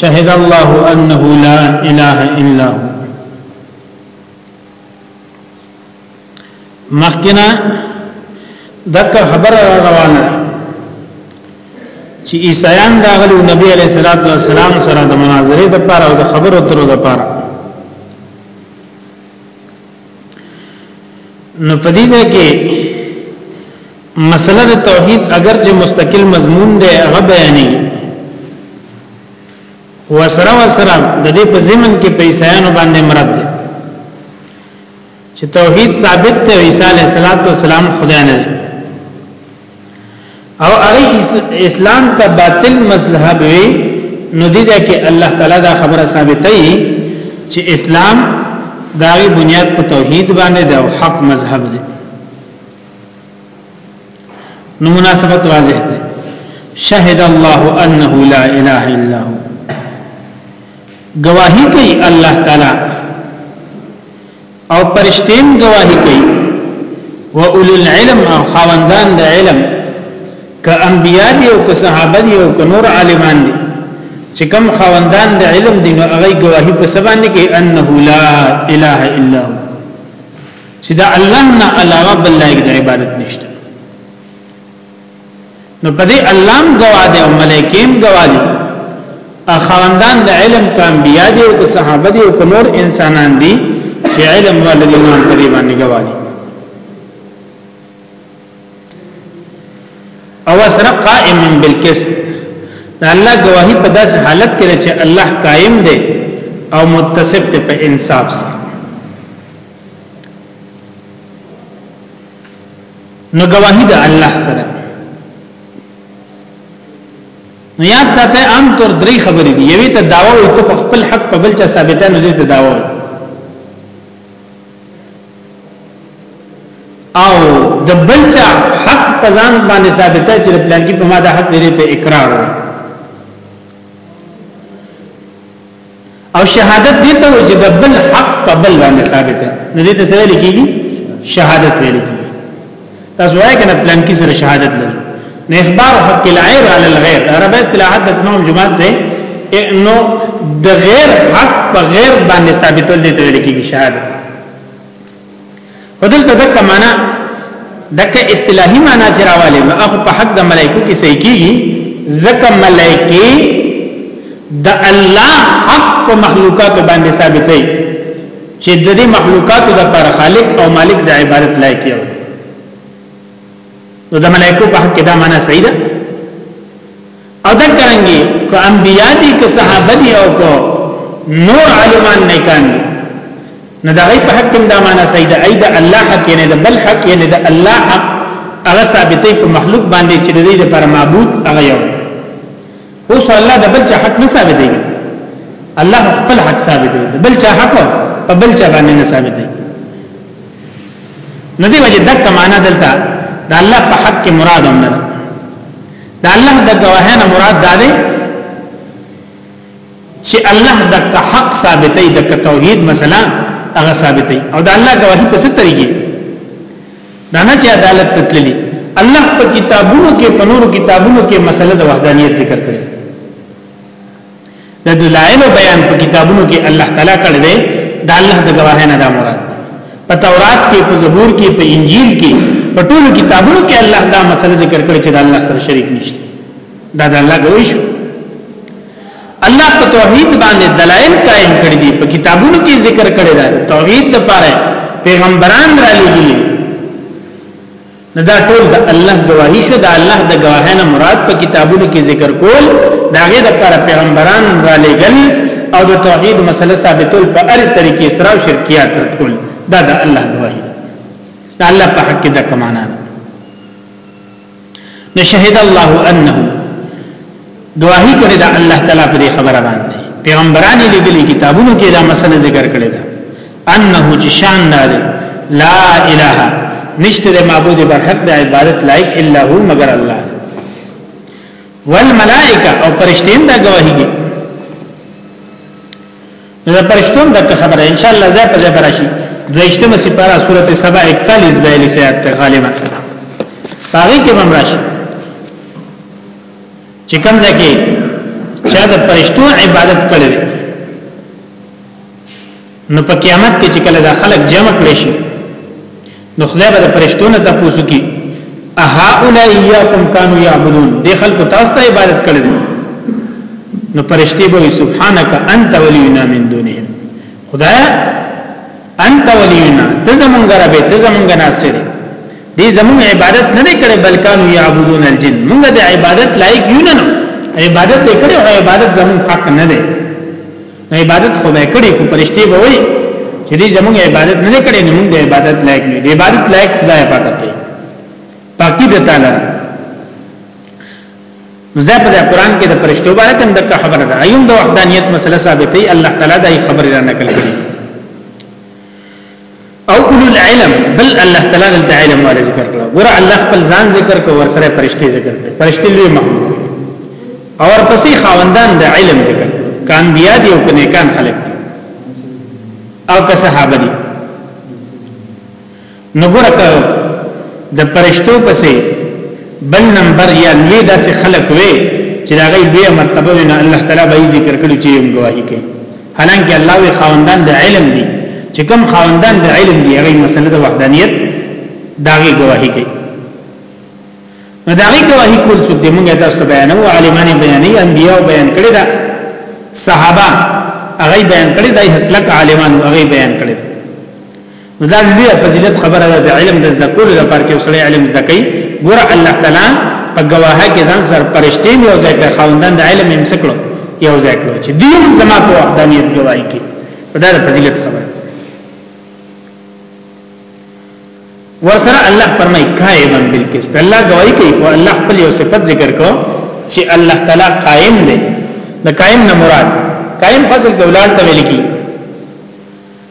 شهد الله انه لا اله الا هو مخکنا دک خبر روانه چې عیسایان راغلو نبی علیہ الصلوۃ والسلام سره د مناظره د پاره او د خبرو ترو د پاره نو په دې ځای کې مسله د توحید اگر چې مستقل مضمون دی هغه بیانې وسره وسره د دې په زمن کې پیسایانو باندې مراد دی چې توحید ثابت دی عیسی علیه السلام خدای نه دی او هغه اسلام ته باطل مذهب وي نو دي ځکه الله تعالی دا خبره ثابته ای چې اسلام داغي بنیاد په توحید باندې د حق مذهب دی نو مناسبت واضح ده شهد الله انه لا اله الا هو گواہی کوي الله تعالی او پرشتیم گواہی کوي و اول العلم او خواندان د علم ک انبیاء دی او ک صحابه دی او ک نور عالمان دی چې کم خواندان د علم دی نو هغه گواہی په سبا نه کوي انه لا اله الا هو چې دا الله نه علاوه بل لایق د عبادت نشته نو په دې الله هم گواه دی او ملائکه هم گواه دي اخواندان د علم کام بیا دي او که صحابه دي او که نور انسانان دي چې علم ولري ایمان په دې باندې گواه دي او سره قائم بالقسط دا الله گواہی په داس حالت کې چې الله قائم دی او متصف په انصاف سره نو گواهی د الله سره نو یاد ساته عام طور درې خبرې دي یوې ته داوا او ته خپل حق په بل چا ثابته نه دي ته داوا او د بل چا حق په ځان باندې ثابته چې د پلان کې په ماده حق لري ته اقرار وي او شهادت دې ته وجه د بل حق په بل باندې ثابت ده نو دې ته څه ویل کیږي شهادت ویل کیږي تاسو وایئ کنه پلان کې سره شهادت لري نه اخبار حق العير على الغير عرب اصطلاحات د نوم جماعت ده نو د غیر حق په غیر باندې ثابتول دي ته ویل کیږي شهادت خدل ته دک معنا دک اصطلاحي معنا چرواله نو اخو په حق د ملائکو کې صحیح کیږي زکه ملائکه د الله حق په مخلوقات باندې ثابتې چې د دې مخلوقات د پر خالق او مالک د عبادت لایق یو نو د ملائکو په حق دا معنا صحیح ده او دا کرانګي که انبیا دي که صحابه دي او که نور علمان نیکان نه دا غي په حق دا معنا صحیح ده اید الله حق نه ده بل حق نه ده الله حق هغه ثابتې په مخلوق باندې چې د دې لپاره معبود هغه یو اوس الله د بل چا حق نه ثابتې الله خپل حق ثابتې بل چا حق په بل چا باندې نه ثابتې نو دی وجه دک معنا دلته دا الله په حق کې مراد هم نه دا الله د گواهانه مراد دا دی چې الله دک حق ثابتې دک توحید مثلا هغه ثابتې او دا الله گواهی په ست طریقې دا نه چې عدالت تتللی الله په کتابونو کې په نورو کتابونو کې مسله د وحدانیت ذکر کړي د دلایل بیان په کتابونو کې الله تعالی کړی دی دا الله د گواهی نه دا مراد په تورات کې په زبور کې په انجیل کې په ټولو کتابونو کې الله دا مسله ذکر کړی چې د الله سره شریک نشته دا د الله ګوي شو الله په توحید باندې دلایل قائم کړی دي په کتابونو کې ذکر کړی دی توحید لپاره پیغمبران را لېږلي نه دا ټول د الله گواهی شو د الله د گواهانه مراد په کتابونو کې ذکر کول داغه د پر پیغمبران را لګل او د توحید مسله ثابتول په هر طریقې سره او شرکیات رد کول دا د الله گواهی دا الله په حق کې د کمانه نشهد الله انه گواهی کړی دا الله تعالی په دې خبره باندې پیغمبران یې لګلي کتابونو کې دا مسله ذکر کړې ده انه چې شان ده لا اله نشته د معبود بر حق د عبادت لایق الا هو مگر الله والملائکه او فرشتي هم دا گواهی کوي دا فرشتو هم دا خبره ان شاء الله زه په ځای براشي دویشتمه سپاره سورته 7 41 بیان سیات غالبا هغه کې ممراشي چې کوم ځای کې چې د فرشتو عبادت کړي نو په قیامت کې چې کله دا خلک جمع کړي شي نو خدای به د فرشتو نه تاسو کې اها اولایاکم کانوا یعبدون دې خلکو تاسو ته عبادت کړي نو فرشتي به سبحانك انت ولينا من دونهم خدای انت ولينا ته زمونږ رب ته زمونږ ناصر دې زموږ عبادت نه دی کړی بلکانو یعبدون الجن موږ د عبادت لایق یو نه عبادت یې کړی او عبادت زموږ حق نه دی عبادت خو به کړی کو پرشته به وي چې دې زموږ عبادت نه کړی نه موږ د عبادت لایق نه دی عبادت لایق خدای پاک دی پاکی د تعالی زه په قرآن کې د پرشتو باره کوم د خبره ده ايوم د وحدانيت مسله ثابتې الله تعالی د خبره را نقل کړي او اولو العلم بل الله تعالی دلته علم ولا ذکر کړو ور الله خپل ځان ذکر کو ور سره پرشته ذکر کړو پرشته لوی مخلوق او پسې خاوندان د علم ذکر کان بیا دی او کنه کان خلق او که صحابه دي نو ګوره که د پرشتو پسې بل نمبر یا لوی داسې خلق وي چې دا غي لوی مرتبه وي نه الله تعالی به ذکر کړي چې هم گواہی کوي حالانکه الله وی خاوندان د علم دي چې کوم خاوندان د علم دي هغه مسله د وحدانیت داغي گواہی کوي نو داغي گواہی کول څه دي موږ تاسو ته بیانو عالمان بیانې انبیاء بیان کړی دا صحابه هغه بیان کړی دا هټلک عالمان هغه بیان کړی نو دا لوی فضیلت خبره ده د علم د زده کولو لپاره چې وسړی علم زده کوي ګور الله تعالی په گواهه کې ځان سر پرشتي یو ځای کې خوندند علم هم سکلو یو ځای کړو چې دیم زما په وحدانیت گواہی کې دا د فضیلت خبره ورسره الله فرمای قائما بالقسط الله گواہی کوي او الله خپل یو صفت ذکر کو چې الله تعالی قائم دی د قائم نه مراد قائم فضل دولت ته ویل کی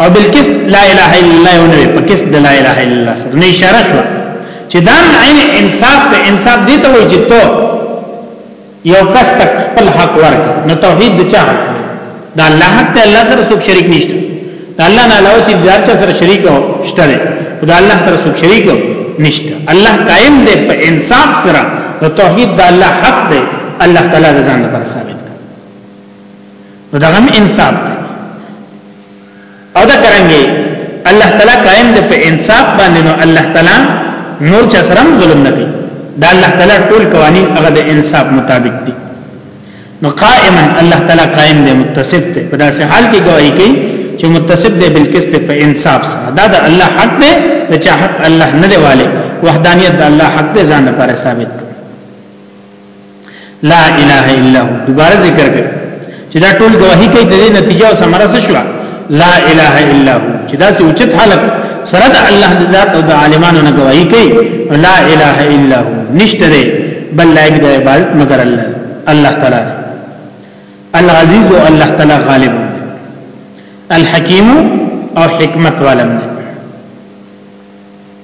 او بالکس لا اله الا الله یو نوې پکس د لا اله الا الله سره نه اشاره شو چې دا عین انصاف ته انصاف دی ته وایي چې ته یو کس تک خپل حق ورک نو توحید د چا حق دا الله حق ته الله سره څوک شریک نشته دا الله نه علاوه چې دا چا سره شریک او شته دا الله سره څوک شریک نشته الله قائم دی په انصاف سره نو توحید د الله حق دی الله تعالی د ځان لپاره ثابت نو دا هم انصاف دی او دا کرانګي الله تعالی قائم دی په انصاف باندې نو الله تعالی نور چا سره ظلم نه کوي دا الله تعالی ټول قوانين هغه د انصاف مطابق دي نو قائما الله تعالی قائم دی متصف دی په داسې حال کې گواہی کوي چې متصف دی بالقسط په انصاف سره دا د الله حق دی د چا حق الله نه دی والي وحدانيت د الله حق دی ځان لپاره ثابت لا اله الا هو دوباره ذکر کړي چې دا ټول گواہی کوي د نتیجه او ثمره څه شو لا اله الا هو چې دا سوچت حالت سره د الله د ذات او د عالمانو نه گواہی کوي لا اله الا هو نشته دی بل لایق د عبادت مگر الله الله تعالی العزیز او الله تعالی غالب الحکیم او حکمت والم دی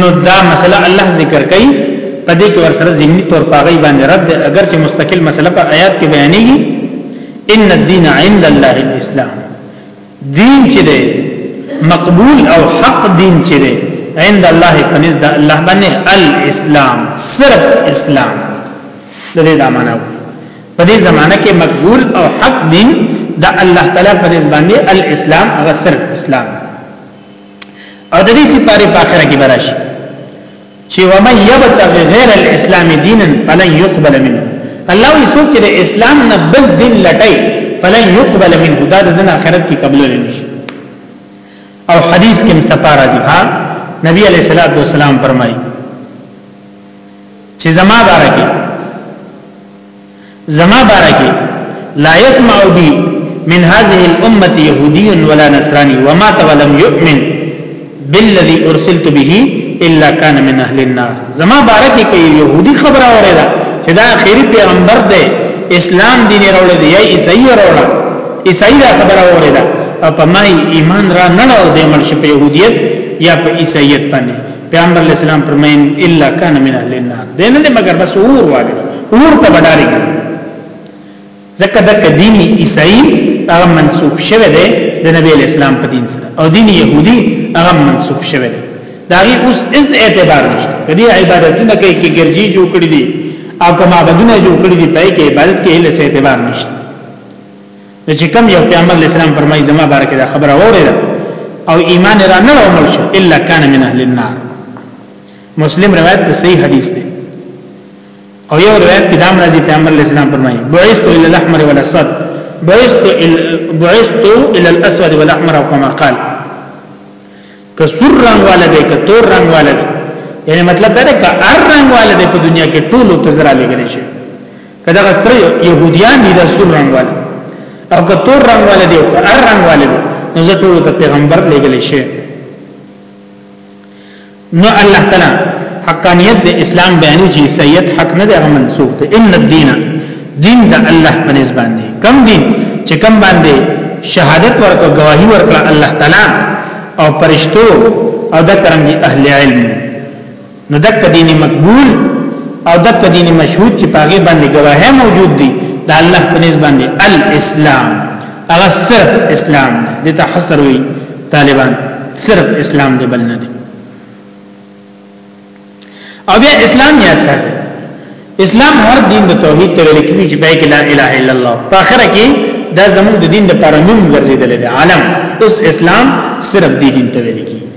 نو دا مسله الله ذکر کوي په دې کې ورسره ذهني تور پاغي باندې رد اگر چې مستقل مسله په آیات کې بیانېږي ان الدين عند الله الاسلام دین چې دی مقبول او حق دین چې دی عند الله پنځ د الله باندې الاسلام صرف اسلام د دې د معنا په دې زمانہ کې مقبول او حق دین د الله تعالی پنځ باندې الاسلام هغه صرف اسلام او د دې سپاره په اخر کې براش چې ومن يبتغي غير الاسلام دينا فلن يقبل منه الله یې څوک چې د اسلام نه بل دین لټای فلن يقبل منه دا د دنیا آخرت کې قبول نه شي او حدیث کې مصطفی راضی ها نبی علیہ الصلوۃ والسلام فرمایي چې زما بارکه زما بارکی لا يسمع بي من هذه الامه يهودي ولا نصراني ومات ولم يؤمن بالذي ارسلت به الا كان من اهل النار زما بارکی کې يهودي خبره اورېدا چې دا اخیری پیغمبر دی اسلام دین راوړل دی یا عیسائی راوړل عیسائی دا خبره اورېدا او په مای ایمان را نه لو د مرشه په يهودیت یا په عیسایت باندې پیغمبر علیہ السلام فرمایي الا کان من اهل النار دینه دې مگر بس اور والي اور ته بداري ځکه د دین عیسائی هغه منسوب شوه دی د نبی اسلام په دین سره او دین يهودي هغه منسوب شوه دی دا غي اوس اس اعتبار نشته کدي عبادتونه کوي کې ګرځي جوړ کړی دي او کما بدونه جوړ کړی دي پای کې عبادت کې هیڅ اعتبار نشته نو چې کم یو پیغمبر اسلام فرمایي زما باره کې دا خبره وره او ایمان را نه عمل شو الا کان من اهل النار مسلم روایت ته صحیح حدیث دی او یو روایت کې دام راځي پیغمبر اسلام فرمایي بعثت الى الاحمر والاسود بعثت بعثت الى الاسود والاحمر او کما قال که سور رنگ والا دی که تور رنگ والا دی یعنی مطلب دا دی که هر رنگ والا دی په دنیا کې ټولو ته زرا لګل شي که دا غسر يهوديان دي دا سور رنگ والا او که تور رنگ والا دی او که هر رنگ والا دی نو زه ټولو ته پیغمبر لګل شي نو الله تعالی حقانیت د اسلام بیانې چې سید حق نه دی هغه منسوخ دی ان الدین دین د الله په نس باندې کم دین چې کم باندې شهادت ورکړه گواہی ورکړه الله تعالی او پرشتو او د کرنګي اهل علم نو دک دین مقبول او دک دین مشهود چې پاګې باندې گواهه موجود دي د الله په نس باندې الاسلام هغه صرف اسلام دي ته حصر وي طالبان صرف اسلام دی بل نه دی او بیا اسلام یاد ساتي اسلام هر دین د توحید ته ویل کیږي چې پای کې لا اله الا الله په اخر کې دا زموږ د دین لپاره نوم ګرځیدل دی عالم اوس اسلام صرف دی دین ته ویل کیږي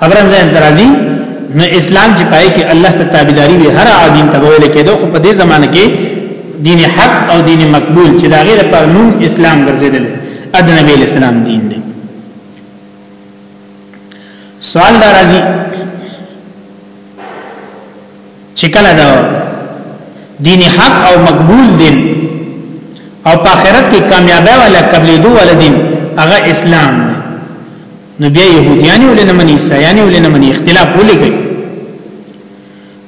خبرم ځان درازي نو اسلام چې پای کې الله ته تابعداري وي هر عادین ته ویل کېدو خو په دې زمانه کې دین حق او دین مقبول چې دا غیر پر نوم اسلام ګرځیدل ادنبی اسلام دین دی سوال دا راځي چې کله دا دین حق او مقبول دین او په آخرت کې کامیابی ولا قبلې دوه ول دین هغه اسلام نو بیا يهوديان ولې نه مني عیسایان ولې نه مني اختلاف ولې کوي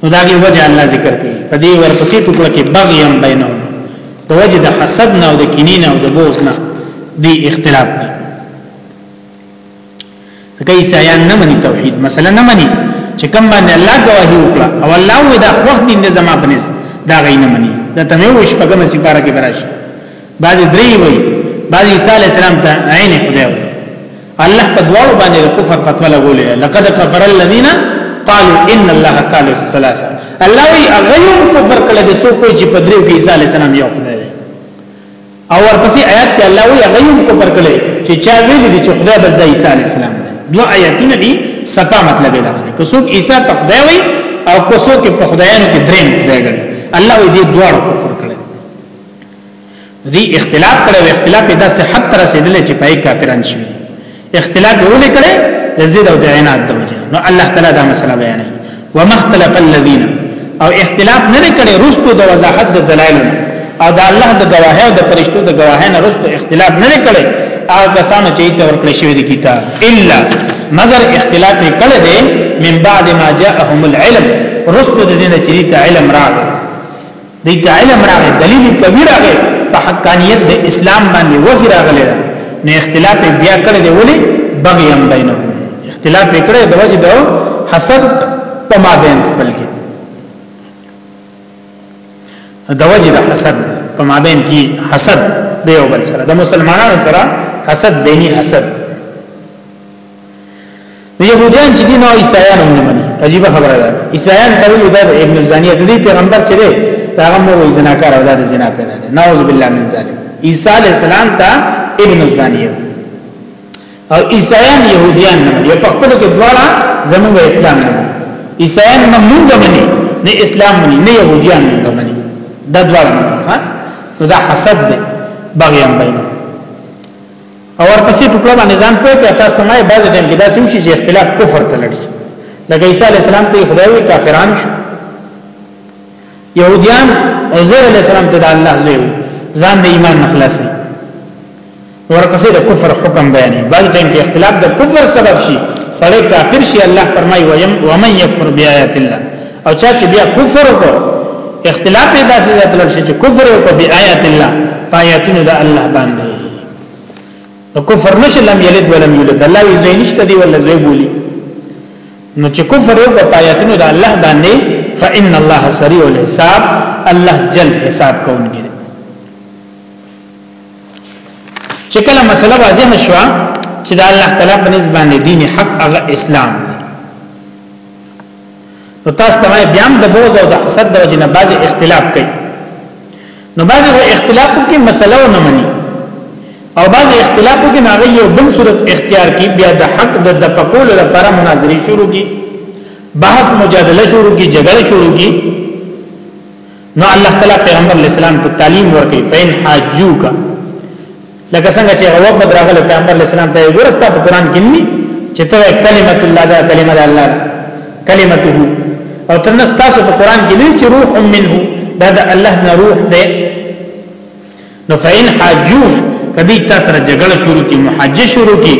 نو دا غي وجه الله ذکر کوي په دې ورپسې ټکو کې بغيم بینهم د وجه د حسد نه او د کینې نه او د بوز نه دی اختلاف دی ځکه عیسایان نه مني توحید مثلا نه مني چې کوم باندې الله گواهی وکړه او الله وې دا وخت دې زما بنس دا غي نه مني دا ته وې شپه کوم سي پارا کې براشي بعض درې وي بعض عیسی علی السلام ته عین خدای وي الله په دواو باندې کفر فتوا لګولې لقد كفر الذين قالوا ان الله ثالث ثلاثه الله وی اغیو کفر کله د سو کوی چې په دریو کې عیسی علی السلام یو خدای او ورپسې آیات کې الله وی هغه هم کوپر کړي چې چا ویل دي چې خدای بس د عیسی علی السلام دی دوه آیاتونه دي صفه مطلب دا دی که څوک عیسی ته خدای وي او که څوک په خدایانو کې درې خدای ګڼي الله وی دې دوه کوپر کړي دې اختلاف کړي اختلاف دا صحت تر رسیدلې چې پای کافران شي اختلاف ولې کړي د زید او د عناد د وجه نو الله تعالی دا مسله بیانوي ومختلف الذين او اختلاف نه کړي رستو د وضاحت د دلایل او د الله د گواهه او د فرشتو د گواهه نه رستو اختلاف نه کړي او کسانو چې ته ورکړي شوی د کتاب الا مگر اختلاف کړي دي من بعد ما جاءهم العلم رستو د دین چې ته علم راغی دی ته علم راغی دلیل قوی راغی په حقانیت د اسلام باندې وحی راغلی نه اختلاف بیا کړی دی ولی بغی هم بینه اختلاف کړی د وجه د حسد په ما بین خپل کې د وجه د حسد په ما بین کې حسد دی او بل سره د مسلمانانو سره حسد بینی حسد نو يهوديان چې دي نو عيسایان هم نه مني عجیب خبره ده عيسایان ته ویل دا ابن الزانیه دی پیغمبر چې دی دا هم وایي زناکار اولاد زنا پیدا دي نعوذ بالله من ذلک عيسى عليه السلام ته ابن الزانیه او عيسایان يهوديان نه مني په خپل کې دواړه زموږ اسلام نه مني عيسایان ممنوع مني نه اسلام مني نه يهوديان نه مني دا دواړه ها نو دا حسد دی بغيان بینه او ورپسې ټوکړه باندې ځان پوه کړه تاسو ته ما بعض ټیم کې داسې وشي چې اختلاف کفر ته لړ شي لکه عیسی علی السلام ته خدای وی کافران شو يهوديان عزير عليه السلام ته الله زوی ځان د ایمان مخلصي ورپسې د کفر حکم بیانې بل ټیم کې اختلاف د کفر سبب شي سړی کافر شي الله فرمایي ويم ومن يكفر بیاات الله او چا چې بیا کفر وکړ اختلاف یې داسې ذات لړ شي چې کفر وکړ بی آیات الله پایاتونه د الله باندې نو کفر نشه لم یلد ولم یولد الله یې زوی نشته دی ولا زوی بولی نو چې کفر وکړ پایاتونه د الله باندې فإن الله سریع الحساب الله جل حساب کوونکی دی چې کله مسله واضح شوه چې د الله تعالی په نسبت باندې دین حق هغه اسلام نو تاسو ته بیا هم د بوز او د حسد د وجنه بعضی اختلاف کوي نو بعضی په اختلافو کې مسله نه مني او بعضی اختلافو کې ناغي یو بل صورت اختیار کی بیا د حق د تپکول لپاره مناظری شروع کی بحث مجادله شروع کی جګړه شروع کی نو الله تعالی پیغمبر علی السلام ته تعلیم ورکړي فین حاجوک لکه څنګه چې هو په دراغله پیغمبر علی السلام ته ورستا په قران کې ني چې ته کلمت الله دا کلمت الله کلمته او تر نستاسو په قران کې نه چې روح منه دا د الله نه روح دی نو فین حاجو کدی تاسو سره جګړه شروع کی محاجه شروع کی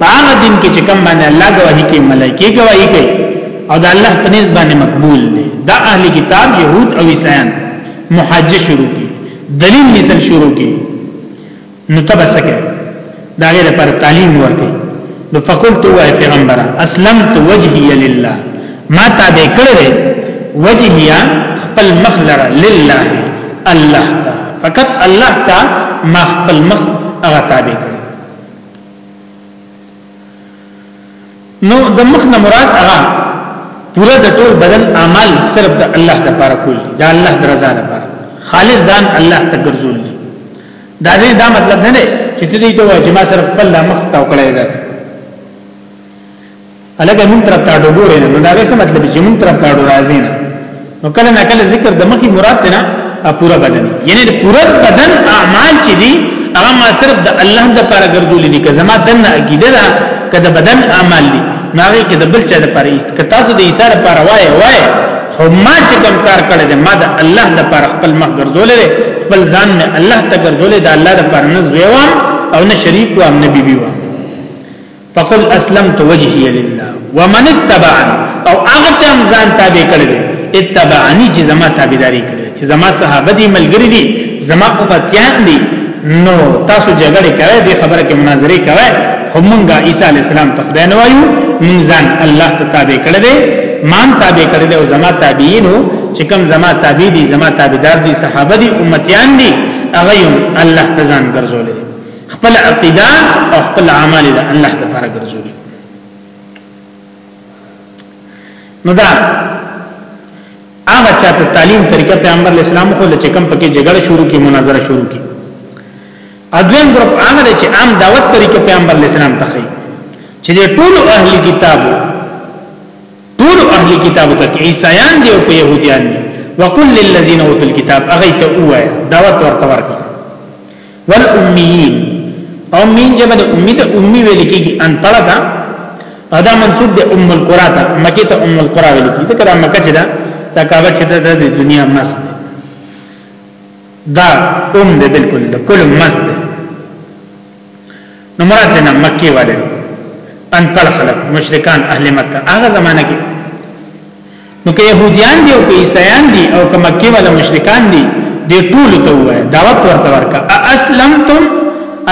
په هغه دین کې چې کوم باندې الله گواہی کوي ملایکی گواہی کوي او دا الله په نسبت باندې مقبول دی دا اهل کتاب يهود او عیسایان محاجه شروع کی دلیل نسل شروع کی نو تبسکه دا غیر پر تعلیم ورکړي نو فقلت او پیغمبر اسلمت وجهي لله ما تابع کړل وجهي خپل مخ لره لله الله تا فقط الله تا ما خپل مخ هغه تابع کړ نو د مخ نه مراد هغه پورا د ټول بدن اعمال صرف د الله لپاره کول دا الله درزا لپاره خالص ځان الله ته ګرځول دا دې دا مطلب نه دی چې ته دې ته واجب صرف خپل مخ ته وکړې دا الګ مون تر تا ډوګورې نه دا څه مطلب چې مون تر تا ډو راځي نه نو کله نه کله ذکر د مخي مراد نه پورا بدن یعنی د پورا بدن اعمال چې دي هغه ما صرف د الله د لپاره ګرځولې دي که زما دنه عقیده ده که د بدن اعمال دي ناغي کې د بل چا د لپاره که تاسو د عیسی لپاره وای وای خو ما چې کوم کار کړی دی ما د الله د لپاره خپل مخ ګرځولې خپل ځان نه الله ته ګرځولې د الله لپاره نه زویوم او نه شریک وام نه بیبي وام فقل اسلمت وجهي لله ومن اتبعن او هغه چې ځان تابع کړل اتبعني چې زما تابعداري کړل چې زما صحابه دي ملګری دي زما امتیان دي نو تاسو جګړه کوي د خبره کې مناظره کوي همغه عیسی علی السلام ته خدای نه وایو مونږ ځان الله ته تابع کړل دي مان تابع کړل او زما تابعینو چې کوم زما تابع دي زما تابعدار دي صحابه دي امتیان دي هغه الله تزان ګرځولې خپل عقیده او خپل اعمال د الله لپاره ګرځولي نو دا هغه چا ته تعلیم طریقه پیغمبر اسلام خو لچ کم پکې جګړه شروع کی مناظره شروع کی اذن ګروپ هغه چې عام دعوت طریقه پیغمبر اسلام ته خي چې ټول اهل کتابو ټول اهل کتابو ته عیسایان دی او يهوديان دي وقل للذین اوتل کتاب اغه ته وای دعوت ورته ورکړه والاميين امين جمع د امي ته امي ویل کیږي ان پړه ده ادا منسوب د ام القرى ته مکه ته ام القرى ویل کیږي ځکه دا مکه چې ده دا کعبه چې ده د دنیا مس ده دا ام ده بالکل ده کل مس ده نو مراد دې نه مکی والے ان کل خلق مشرکان اهل مکه هغه زمانہ کې نو که يهوديان دي او که عيسایان دي او که مکی والا مشرکان دي دې ټول ته وای دعوت ورته ورکا اسلمتم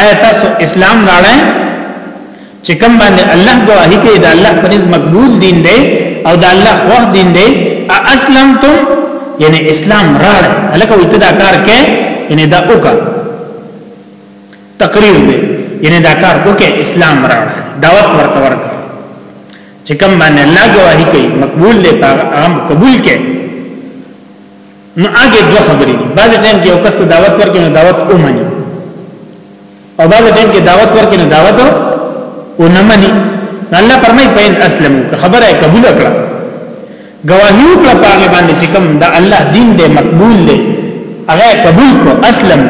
آیات اسلام راړای چې کوم باندې الله گواہی کوي دا الله پرز مقبول دین دی او دا الله خوښ دین دی اسلمتم یعنی اسلام راړ الکه وته دا کار کې یعنی دا وکړه تقریر دی یعنی دا کار وکي اسلام راوړ دعوت ورته ورک چې کوم باندې الله گواہی کوي مقبول دی هغه قبول کړي نو هغه دوه خبرې دي بعض ټیم کې یو کس ته دعوت ورکړي نو دعوت اومني او بعض ټیم کې دعوت ورکړي نو دعوت اونمني الله فرمایي پاین اسلم خبره قبول کړه گواهی وکړه پاغه باندې چې کوم د الله دین دې مقبول دی هغه قبول کو اسلم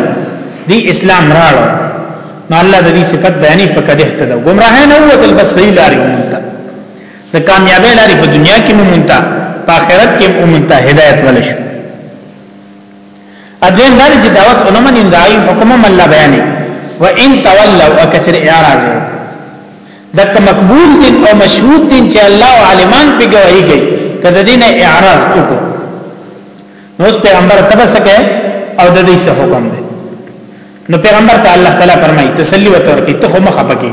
دی اسلام راړو نو الله د دې صفت بیانې په کده ته دا گمراه نه وته بس صحیح لارې مونته د کامیابی لارې په دنیا کې مونته په آخرت کې مونته هدایت ولې شو اذن دار چې دعوت علماء نه دای حکم الله بیانې و ان تولوا وکثر اعراض دک مقبول دین او مشهود دین چې الله عالمان په گواہی کوي کله دینه اعراض وکړو نو پیغمبر تبسکه او د دې څه حکم دی نو پیغمبر ته الله تعالی فرمایي تسلی وتور کی ته مخه پکې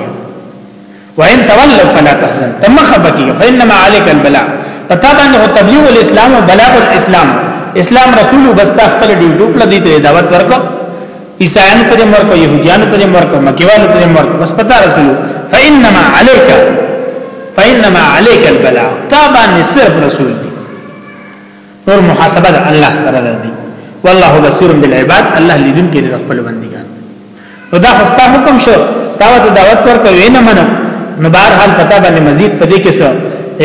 وان تولوا فلا تحزن تمخه بکی فانما عليك البلاغ پتا باندې هو تبلیغ الاسلام او بلاغ الاسلام اسلام رسول وبستا خپل ډیوټو کړ دي ته دعوت ورکو عیسایانو ته مرکو يهوديانو ته مرکو مکیوالو ته مرکو بس پتا رسول فانما عليك فانما عليك البلاغ تا باندې صرف رسول دی نور محاسبه ده الله سره ده دی والله بصیر بالعباد الله لیدون کې د خپل بندګان نو دا خوستا حکم شو دا ته دعوت ورکو وینه منو نو بهر حال پتا باندې مزید پدې کې څه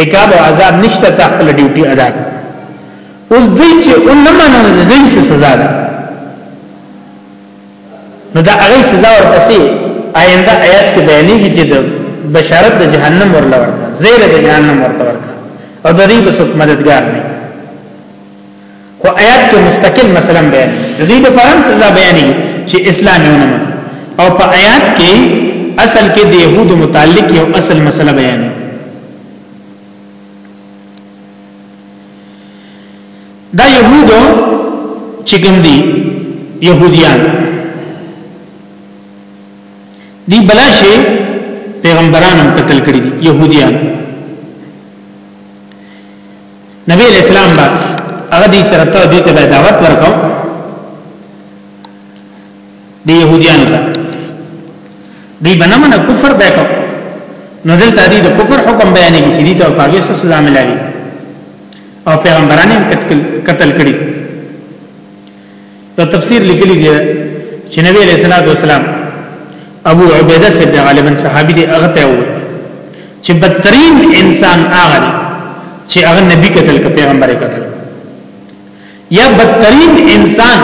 عقاب او عذاب نشته تا خپل ډیوټي ادا کړ اوس دوی چې اونمنه د دې سزا ده نو دا هغه سزا ورپسې آینده آیات کې بیانېږي چې د بشارت د جهنم ورل ورکړه زیر د جهنم ورته ورکړه او د ریب څوک مددگار نه خو آیات کې مستقل مثلا بیان د دې په اړه سزا بیانېږي چې اسلام یې ونه او په آیات کې اصل کې د يهودو متعلق یو اصل مسله بیانېږي دا يهود چې کوم دي يهوديان دی بلاشي پیغمبران هم قتل کړی دي يهوديان نبی علیہ السلام با هغه دې سره ته دې ته دعوت ورکاو دی يهوديان ته دی بنمنه کفر وکاو نو دلته دې د کفر حکم بیانې چې دې ته پاګې سزا ملایي او پیغمبران هم قتل کړي په تفسیر لیکلي دی چې نبی علیہ الصلوۃ والسلام ابو عبیده سے غالبا صحابي دی هغه ته و چې بدترین انسان هغه دی چې هغه نبی قتل کړي پیغمبر قتل یا بدترین انسان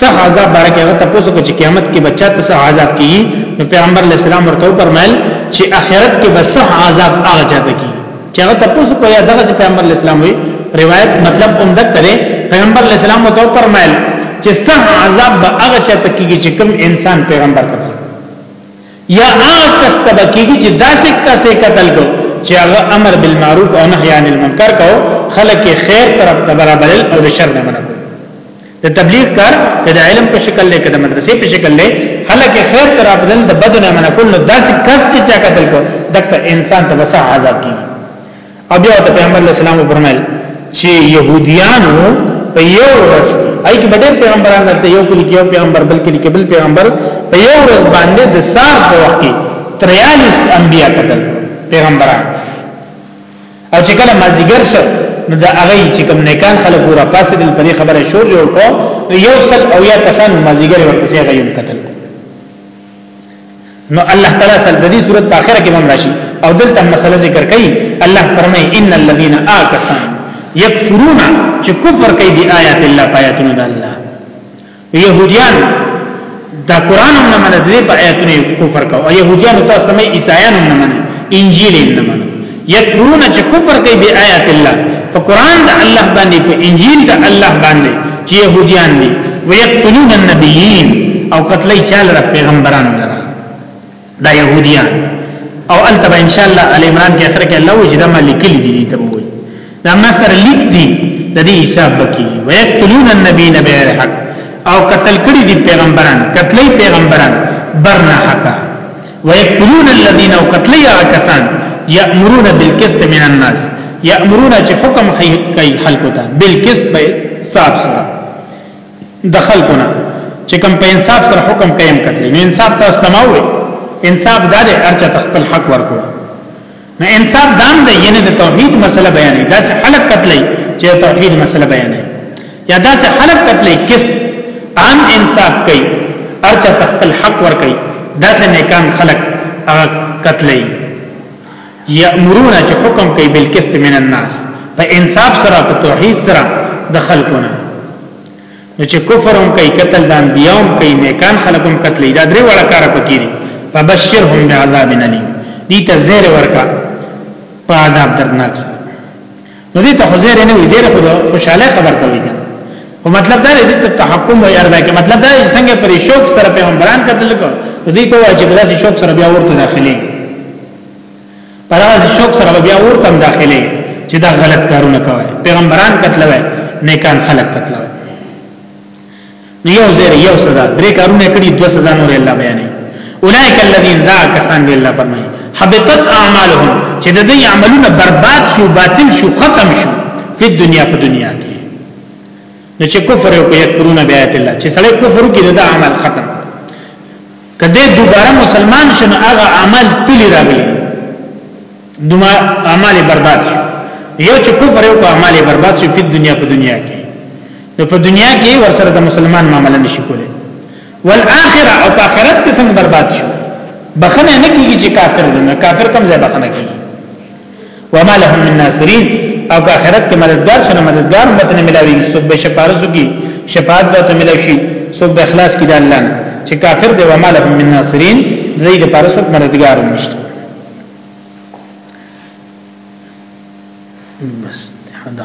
صح عذاب بارکه هغه تاسو کو چې قیامت کې بچا ته صح عذاب کیږي نو پیغمبر علی السلام ورته فرمایل چې اخرت کې به صح عذاب هغه چاته کیږي چې هغه تاسو کو یا دغه پیغمبر علی السلام وی روایت مطلب عمدہ کرے پیغمبر علی السلام ورته فرمایل چې صح عذاب به هغه چاته کیږي چې کوم انسان پیغمبر کړي یا هغه کس ته بکیږي چې داسې کسې قتل کو چې هغه امر بالمعروف او نهی عن المنکر کو خلک خیر طرف ته برابرل او د شر نه منع د تبلیغ کار کله علم په شکل له کده مدرسې په شکل له خلک خیر طرف دل د بد نه منع کول داسې کس چې چا قتل کو دغه انسان ته وسه عذاب کیږي او بیا ته پیغمبر علی السلام فرمایل چې يهوديانو په یو ورځ اې کې بدر پیغمبران دلته یو کلی کې یو پیغمبر بل کلی کې بل پیغمبر په یو ورځ باندې د سار په وخت کې 43 انبیا قتل پیغمبران او چې کله مازیګر شو نو دا هغه چې کوم نیکان خلک ورا پاسې د پرې خبره شور جوړ کو یو سل او یا کسان مازیګر ورپسې غيوم قتل نو الله تعالی سره د دې صورت په اخره کې هم راشي او دلته مسله ذکر کړي الله فرمای ان الذين اكسان يكفرون چې کفر کوي د آیات الله آیاتونو د الله يهوديان دا قران هم نه منل دي په آیاتونو کفر کوي او يهوديان تاسو ته عیسایان هم نه منل انجیل هم نه منل یکفرون چې کفر کوي بی آیات الله په قران د الله باندې په انجیل د الله باندې چې يهوديان دي ويقتلون النبيين او قتلای چال را پیغمبران لره دا يهوديان او التبا ان شاء الله ال عمران کې اخر کې الله وجدا ملکل دي دي ته وي دا مسر لیک دي د دې حساب بکی ويقتلون النبيين بغیر حق او قتل کړي دي پیغمبران قتلای پیغمبران برنا حقا ويقتلون الذين او قتل يا کسان يأمرون بالقسط من الناس يأمرون چې حکم کوي خلکو ته بالقسط به صاحب سره د خلکونه چې کوم په انصاف سره حکم کوي قتل نو انصاف تاسو تماوي انصاف دار ارچا تخپل حق ورکو نه انصاف دام دی یعنی د توحید مسله بیانې دا سه خلق قتلې چې توحید مسله بیانې یا دا سه خلق قتلې کس عام انصاف کوي ارچا تخپل حق ور کوي دا سه نیکان خلق قتلې یامرون چې حکم کوي بالقسط من الناس په انصاف سره په توحید سره د خلقونه نو چې کفر هم کوي قتل د انبیاء هم کوي نیکان خلک هم قتل دا درې وړه کار پکې دي فبشرهم بعذاب الیم دي ته زیر ورکا په عذاب درناک سره نو دې ته خزیر نه وي زیر خو خوشاله خبر کوي او مطلب دا دی ته تحکم وي اردا کې مطلب دا چې څنګه پرې شوق سره پیغمبران قتل کو دې ته واجب داسې شوق سره بیا ورته داخلي پر هغه شوق سره بیا ورته داخلي چې دا غلط کارونه کوي پیغمبران قتلوي نیکان خلق قتلوي نو یو زیر یو سزا درې کارونه کړی دو سزا نور الله بیانې اولئک الذین ذا کسان دی الله فرمایي حبطت اعمالهم چې د دې عملونه برباد شو باطل شو ختم شو په دنیا په دنیا کې نو چې کفر او یکفرون بیات الله چې سړی کفر کوي دا عمل ختم که دی دوباره مسلمان شنو هغه عمل تلی راغلی دوما اعمال برباد شو یو چې کفر یو اعمال برباد شو په دنیا په دنیا کې نو په دنیا کې ورسره د مسلمان معاملې نشي کولای والآخرة او په آخرت کې سم برباد شو بخنه نه کیږي چې کافر نه کافر کم ځای بخنه کیږي وما لهم من ناصرین او په آخرت کې مددگار شنه مددگار متن ملاوي سب به شفارسو کی شفاعت به ته ملو شي سب به اخلاص کی د الله چې کافر دی وما لهم من ناصرین دې د پارسو مددگار نشته بس حدا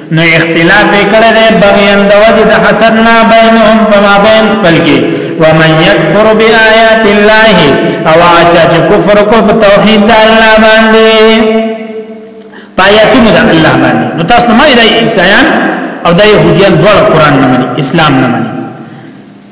نو اختلاف وکړه ده بغیان د وجه د حسد نه بینهم فما بین خپل کې ومن یکفر بیاات الله او اچا چې کفر کو په توحید د الله باندې پایاتونه د الله باندې نو تاسو ما د عیسایان او د يهودیان دوه قران نه مني اسلام نه مني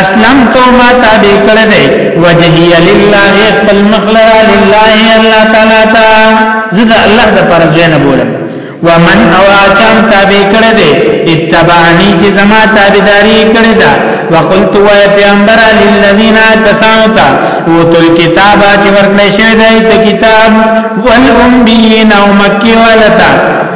اسلمت ما تابع کړی دی وجهي لله خپل مخ لرا لله الله تعالی تا زه د الله د پر ځای نه بولم ومن او اچان تابع کړی دی اتبعنی چې زما تابعداري کړی دا وقلت و پیغمبر للذین کسانو تا او تل کتاب چې ورکړی شوی دی ته کتاب والانبیین او مکی ولتا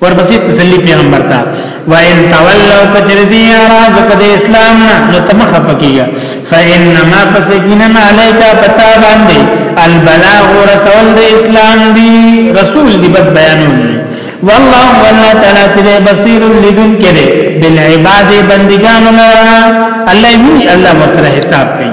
ورپسې تسلی پیغمبر ته وان تولوا کجردی اراز په اسلام نه نو تمخه پکیږي فانما فسجنا علیک پتا باندې البلاغ رسول د اسلام دی رسول دی بس بیانون والله ولا تعالی چې بصیر لدن کړي بالعباد بندگان الله وی الله ورسره حساب کوي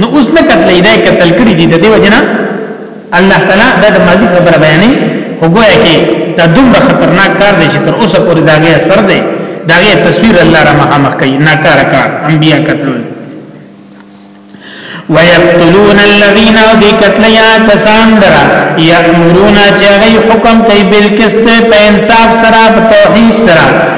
نو اوس نه قتل دی قتل کړی دی د دیو جنا الله تعالی دا د ماضی خبره بیانې وګویا کې دا دومره خطرناک کار دی چې تر اوسه پورې دا غي اثر دی دا غي تصویر الله را مخه مخ کوي ناکاره کار انبیا قتلول ويقتلون الذين ذي قتل يا کسان درا يأمرون چاغي حکم کوي بالقسط په انصاف سره په توحید سره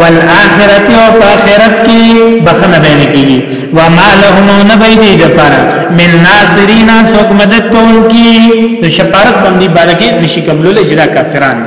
والآخرت او په آخرت کې بخنه به نه کیږي وما لهم نبیدی دپار من ناصرین سوک مدد کوونکی نو شپارس باندې بارګه نشي کملو لجدا کافران